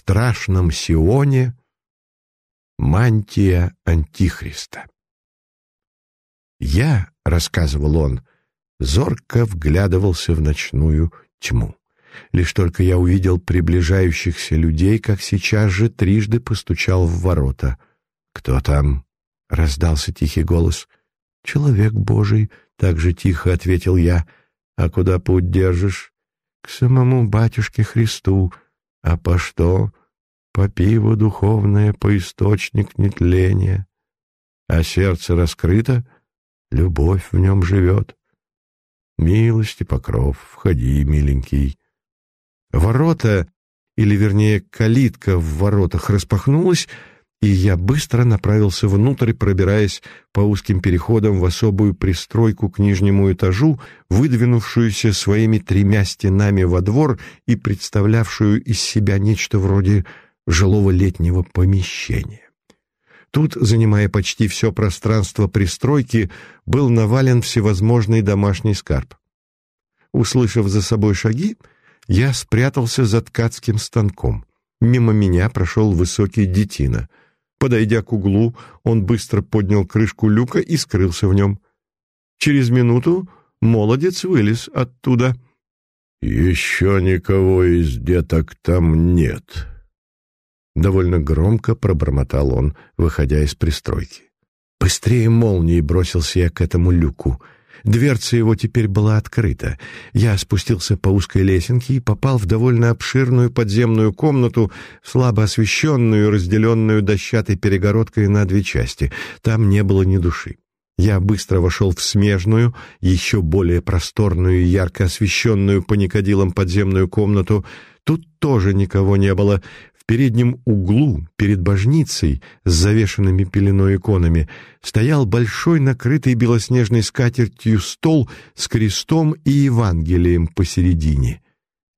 страшном Сионе мантия Антихриста. «Я», — рассказывал он, — зорко вглядывался в ночную тьму. Лишь только я увидел приближающихся людей, как сейчас же трижды постучал в ворота. «Кто там?» — раздался тихий голос. «Человек Божий», — так же тихо ответил я. «А куда путь держишь?» «К самому батюшке Христу. А по что?» «По пиву духовное, по источник нетления. А сердце раскрыто, любовь в нем живет. Милости покров, входи, миленький». Ворота, или вернее калитка в воротах распахнулась, и я быстро направился внутрь, пробираясь по узким переходам в особую пристройку к нижнему этажу, выдвинувшуюся своими тремя стенами во двор и представлявшую из себя нечто вроде жилого летнего помещения. Тут, занимая почти все пространство пристройки, был навален всевозможный домашний скарб. Услышав за собой шаги, я спрятался за ткацким станком. Мимо меня прошел высокий детина. Подойдя к углу, он быстро поднял крышку люка и скрылся в нем. Через минуту молодец вылез оттуда. «Еще никого из деток там нет», — довольно громко пробормотал он, выходя из пристройки. Быстрее молнии бросился я к этому люку — Дверца его теперь была открыта. Я спустился по узкой лесенке и попал в довольно обширную подземную комнату, слабо освещенную, разделенную дощатой перегородкой на две части. Там не было ни души. Я быстро вошел в смежную, еще более просторную и ярко освещенную по никодилам подземную комнату. Тут тоже никого не было переднем углу, перед божницей с завешенными пеленой иконами, стоял большой накрытый белоснежной скатертью стол с крестом и Евангелием посередине.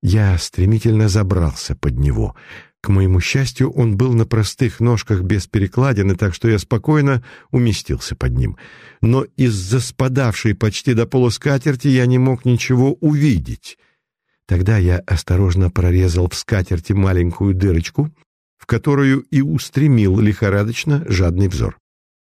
Я стремительно забрался под него. К моему счастью, он был на простых ножках без перекладины, так что я спокойно уместился под ним. Но из-за спадавшей почти до пола скатерти я не мог ничего увидеть — Тогда я осторожно прорезал в скатерти маленькую дырочку, в которую и устремил лихорадочно жадный взор.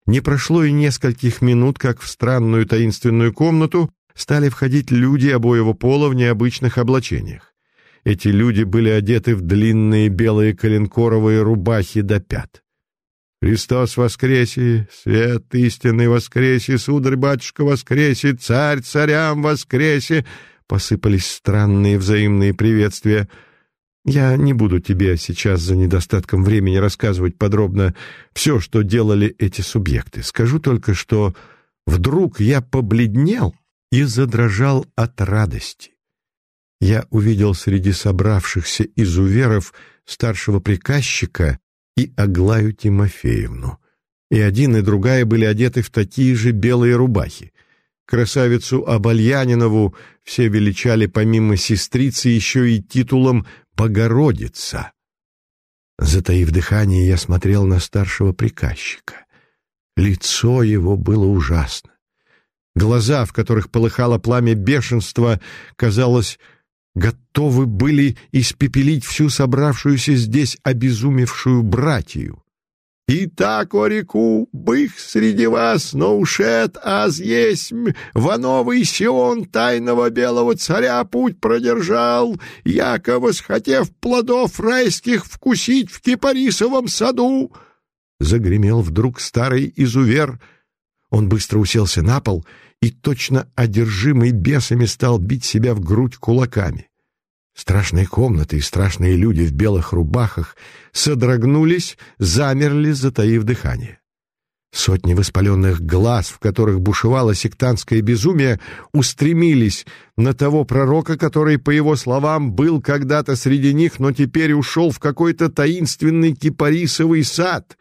Не прошло и нескольких минут, как в странную таинственную комнату стали входить люди обоего пола в необычных облачениях. Эти люди были одеты в длинные белые коленкоровые рубахи до пят. «Христос воскресе! Свет истинный воскресе! Сударь-батюшка воскресе! Царь царям воскресе!» Посыпались странные взаимные приветствия. Я не буду тебе сейчас за недостатком времени рассказывать подробно все, что делали эти субъекты. Скажу только, что вдруг я побледнел и задрожал от радости. Я увидел среди собравшихся изуверов старшего приказчика и Аглаю Тимофеевну. И один, и другая были одеты в такие же белые рубахи. Красавицу Обальянинову все величали помимо сестрицы еще и титулом «Богородица». Затаив дыхание, я смотрел на старшего приказчика. Лицо его было ужасно. Глаза, в которых полыхало пламя бешенства, казалось, готовы были испепелить всю собравшуюся здесь обезумевшую братью. И так, о реку, бых среди вас, но ушед, аз есть, во новый Сион тайного белого царя путь продержал, яко восхотев плодов райских вкусить в кипарисовом саду. Загремел вдруг старый изувер. Он быстро уселся на пол и, точно одержимый бесами, стал бить себя в грудь кулаками. Страшные комнаты и страшные люди в белых рубахах содрогнулись, замерли, затаив дыхание. Сотни воспаленных глаз, в которых бушевало сектантское безумие, устремились на того пророка, который, по его словам, был когда-то среди них, но теперь ушел в какой-то таинственный кипарисовый сад —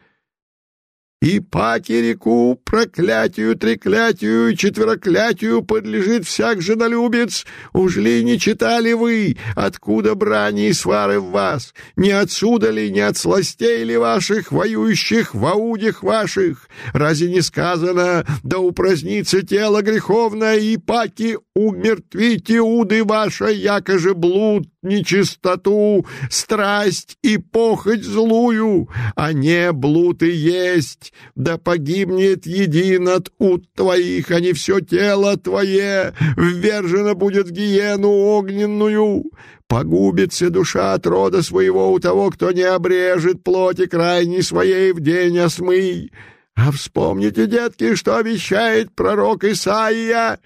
и патерику, проклятию, треклятию четвероклятию подлежит всяк женолюбец. Уж ли не читали вы, откуда брани и свары в вас? Не отсюда ли, не от сластей ли ваших, воюющих в аудях ваших? Разве не сказано, да упразднится тело греховное, и паки умертвите уды ваше, якоже блуд нечистоту, страсть и похоть злую, а не блуд и есть, да погибнет един от ут твоих, а не все тело твое, ввержено будет в гиену огненную. Погубится душа от рода своего у того, кто не обрежет плоти крайней своей в день осмый. А вспомните, детки, что обещает пророк Исаия.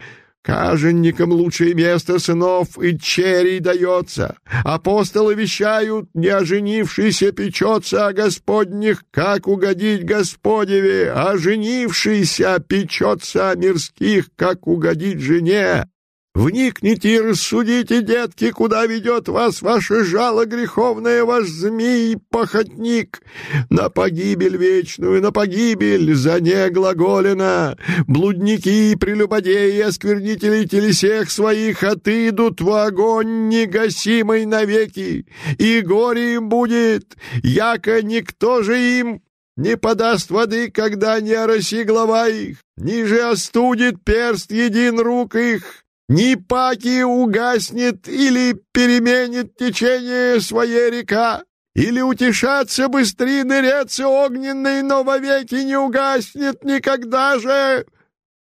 Каженникам лучшее место сынов и черей дается. Апостолы вещают, не оженившийся печется о Господних, как угодить Господеве, а женившийся печется о мирских, как угодить жене. Вникните и рассудите, детки, куда ведет вас ваше жало греховное, ваш змей-похотник. На погибель вечную, на погибель за неглаголено. Блудники, прелюбодеи, осквернители телесех своих отыдут в огонь негасимый навеки, и горе им будет, яко никто же им не подаст воды, когда не ороси глава их, ниже остудит перст един рук их, ни паки угаснет или переменит течение своей река, или утешаться быстрее ныряться огненной, но вовеки не угаснет никогда же!»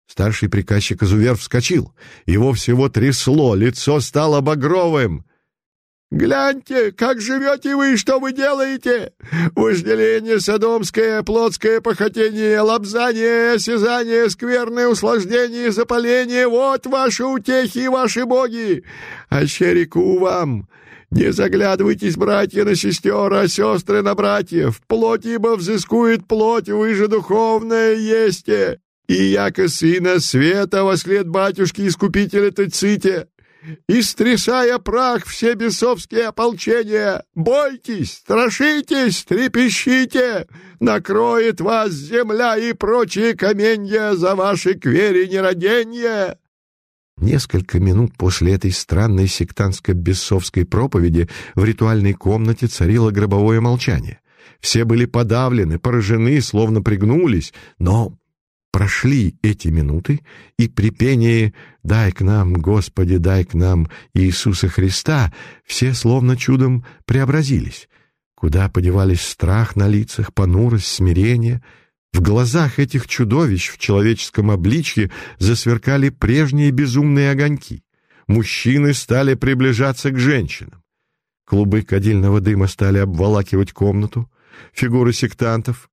Старший приказчик Изувер вскочил. Его всего трясло, лицо стало багровым. Гляньте, как живете вы и что вы делаете! Вожделение садомское, плотское похотение, лобзание, осязание, скверное услаждение, запаление — вот ваши утехи и ваши боги! А щерику вам! Не заглядывайтесь, братья, на сестер, а сестры на братьев! Плоть ибо взыскует плоть, вы же духовное есте! И яко сына света во след батюшки искупителя Тыците!» Истрясая прах все бесовские ополчения. Бойтесь, страшитесь, трепещите, накроет вас земля и прочие каменья за ваши квери нераденья. Несколько минут после этой странной сектантско-бесовской проповеди в ритуальной комнате царило гробовое молчание. Все были подавлены, поражены, словно пригнулись, но Прошли эти минуты, и при пении «Дай к нам, Господи, дай к нам Иисуса Христа» все словно чудом преобразились. Куда подевались страх на лицах, понурость, смирение? В глазах этих чудовищ в человеческом обличье засверкали прежние безумные огоньки. Мужчины стали приближаться к женщинам. Клубы кадильного дыма стали обволакивать комнату. Фигуры сектантов,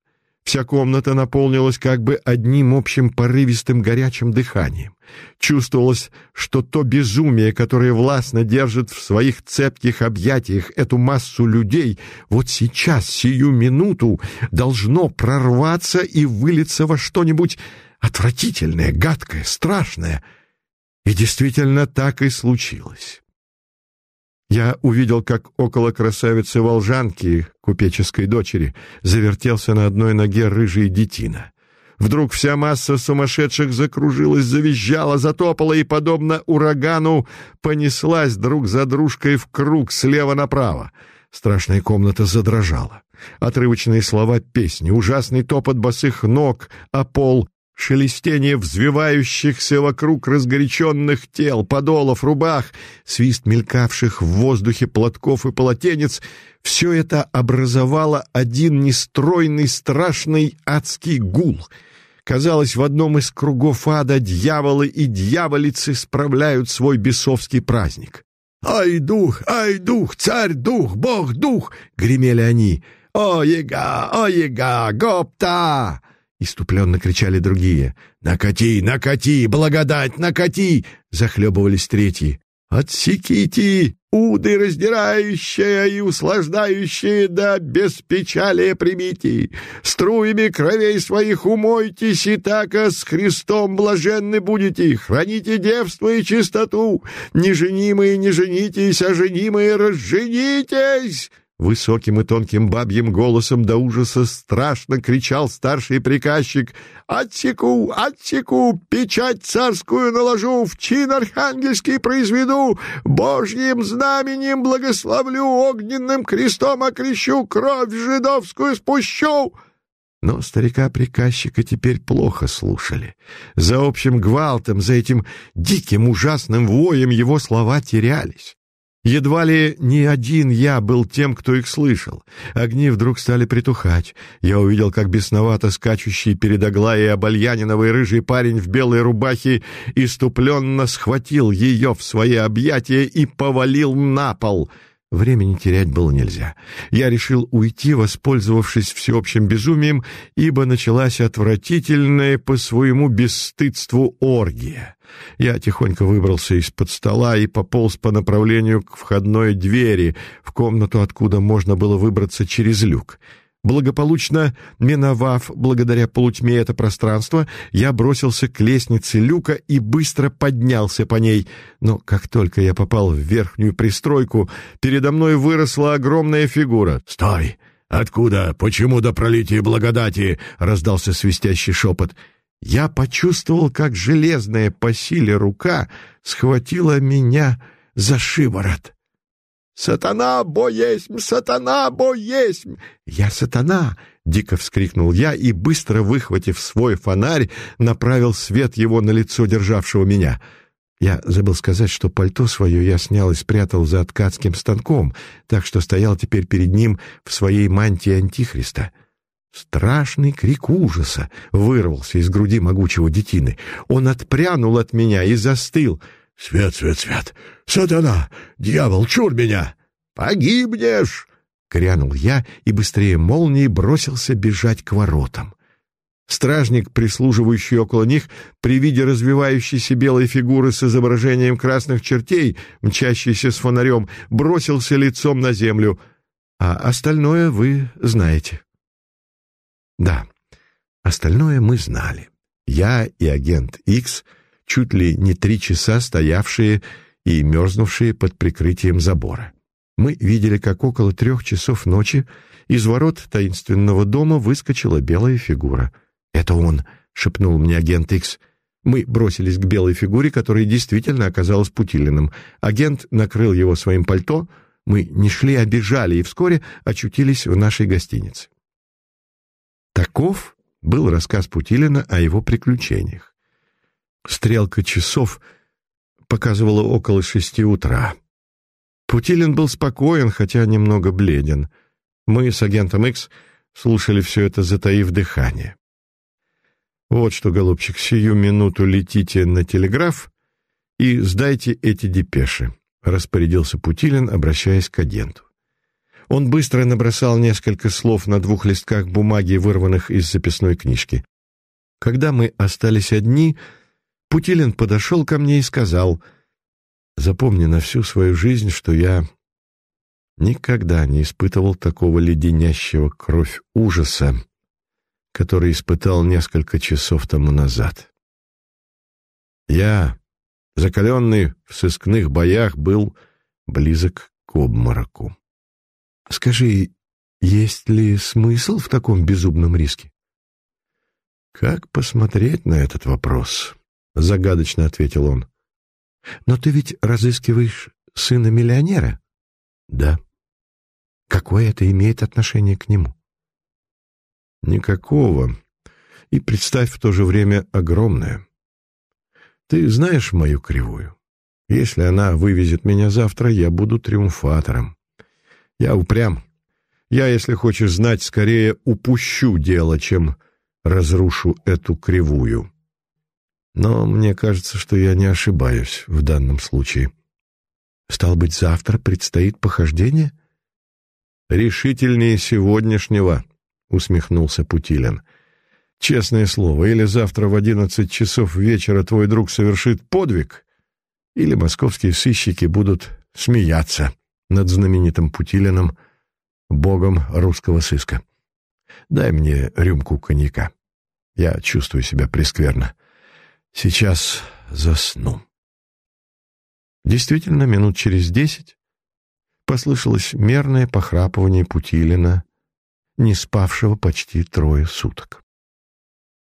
Вся комната наполнилась как бы одним общим порывистым горячим дыханием. Чувствовалось, что то безумие, которое властно держит в своих цепких объятиях эту массу людей, вот сейчас, сию минуту, должно прорваться и вылиться во что-нибудь отвратительное, гадкое, страшное. И действительно так и случилось. Я увидел, как около красавицы-волжанки, купеческой дочери, завертелся на одной ноге рыжий детина. Вдруг вся масса сумасшедших закружилась, завизжала, затопала и, подобно урагану, понеслась друг за дружкой в круг слева направо. Страшная комната задрожала. Отрывочные слова песни, ужасный топот босых ног, а пол шелестение взвивающихся вокруг разгоряченных тел, подолов, рубах, свист мелькавших в воздухе платков и полотенец — все это образовало один нестройный страшный адский гул. Казалось, в одном из кругов ада дьяволы и дьяволицы справляют свой бесовский праздник. «Ай, дух! Ай, дух! Царь, дух! Бог, дух!» — гремели они. «О, ега! О, ега! Гопта!» Иступленно кричали другие. «Накати! Накати! Благодать! Накати!» Захлебывались третьи. «Отсеките! Уды раздирающие и услаждающие, да без печали примите! Струями кровей своих умойтесь, и так с Христом блаженны будете! Храните девство и чистоту! Неженимые не женитесь, а женимые разженитесь!» Высоким и тонким бабьим голосом до ужаса страшно кричал старший приказчик «Отсеку! Отсеку! Печать царскую наложу, в чин архангельский произведу, Божьим знаменем благословлю, огненным крестом окрещу, кровь жидовскую спущу!» Но старика-приказчика теперь плохо слушали. За общим гвалтом, за этим диким ужасным воем его слова терялись. Едва ли не один я был тем, кто их слышал. Огни вдруг стали притухать. Я увидел, как бесновато скачущий перед Аглаей обальяниновый рыжий парень в белой рубахе иступленно схватил ее в свои объятия и повалил на пол — Времени терять было нельзя. Я решил уйти, воспользовавшись всеобщим безумием, ибо началась отвратительная по своему бесстыдству оргия. Я тихонько выбрался из-под стола и пополз по направлению к входной двери в комнату, откуда можно было выбраться через люк. Благополучно миновав, благодаря полутьме это пространство, я бросился к лестнице люка и быстро поднялся по ней. Но как только я попал в верхнюю пристройку, передо мной выросла огромная фигура. «Стой! Откуда? Почему до пролития благодати?» — раздался свистящий шепот. Я почувствовал, как железная по силе рука схватила меня за шиворот. «Сатана, бо есть! Сатана, бо есть!» «Я сатана!» — дико вскрикнул я и, быстро выхватив свой фонарь, направил свет его на лицо державшего меня. Я забыл сказать, что пальто свое я снял и спрятал за ткацким станком, так что стоял теперь перед ним в своей мантии Антихриста. Страшный крик ужаса вырвался из груди могучего детины. Он отпрянул от меня и застыл — «Свет, свет, свет! Сатана! Дьявол, чур меня!» «Погибнешь!» — крянул я и быстрее молнии бросился бежать к воротам. Стражник, прислуживающий около них, при виде развивающейся белой фигуры с изображением красных чертей, мчащейся с фонарем, бросился лицом на землю. А остальное вы знаете. Да, остальное мы знали. Я и агент Икс — чуть ли не три часа стоявшие и мерзнувшие под прикрытием забора. Мы видели, как около трех часов ночи из ворот таинственного дома выскочила белая фигура. «Это он!» — шепнул мне агент Икс. Мы бросились к белой фигуре, которая действительно оказалась Путилиным. Агент накрыл его своим пальто. Мы не шли, а бежали, и вскоре очутились в нашей гостинице. Таков был рассказ Путилина о его приключениях. Стрелка часов показывала около шести утра. Путилин был спокоен, хотя немного бледен. Мы с агентом Икс слушали все это, затаив дыхание. «Вот что, голубчик, сию минуту летите на телеграф и сдайте эти депеши», — распорядился Путилин, обращаясь к агенту. Он быстро набросал несколько слов на двух листках бумаги, вырванных из записной книжки. Когда мы остались одни, Путилин подошел ко мне и сказал, «Запомни на всю свою жизнь, что я никогда не испытывал такого леденящего кровь ужаса, который испытал несколько часов тому назад. Я, закаленный в сыскных боях, был близок к обмороку. Скажи, есть ли смысл в таком безумном риске? Как посмотреть на этот вопрос? — загадочно ответил он. «Но ты ведь разыскиваешь сына миллионера?» «Да». «Какое это имеет отношение к нему?» «Никакого. И, представь, в то же время огромное. Ты знаешь мою кривую? Если она вывезет меня завтра, я буду триумфатором. Я упрям. Я, если хочешь знать, скорее упущу дело, чем разрушу эту кривую». Но мне кажется, что я не ошибаюсь в данном случае. Стал быть, завтра предстоит похождение? Решительнее сегодняшнего, усмехнулся Путилин. Честное слово, или завтра в одиннадцать часов вечера твой друг совершит подвиг, или московские сыщики будут смеяться над знаменитым Путилиным, богом русского сыска. Дай мне рюмку коньяка. Я чувствую себя прескверно. Сейчас засну. Действительно, минут через десять послышалось мерное похрапывание Путилина, не спавшего почти трое суток.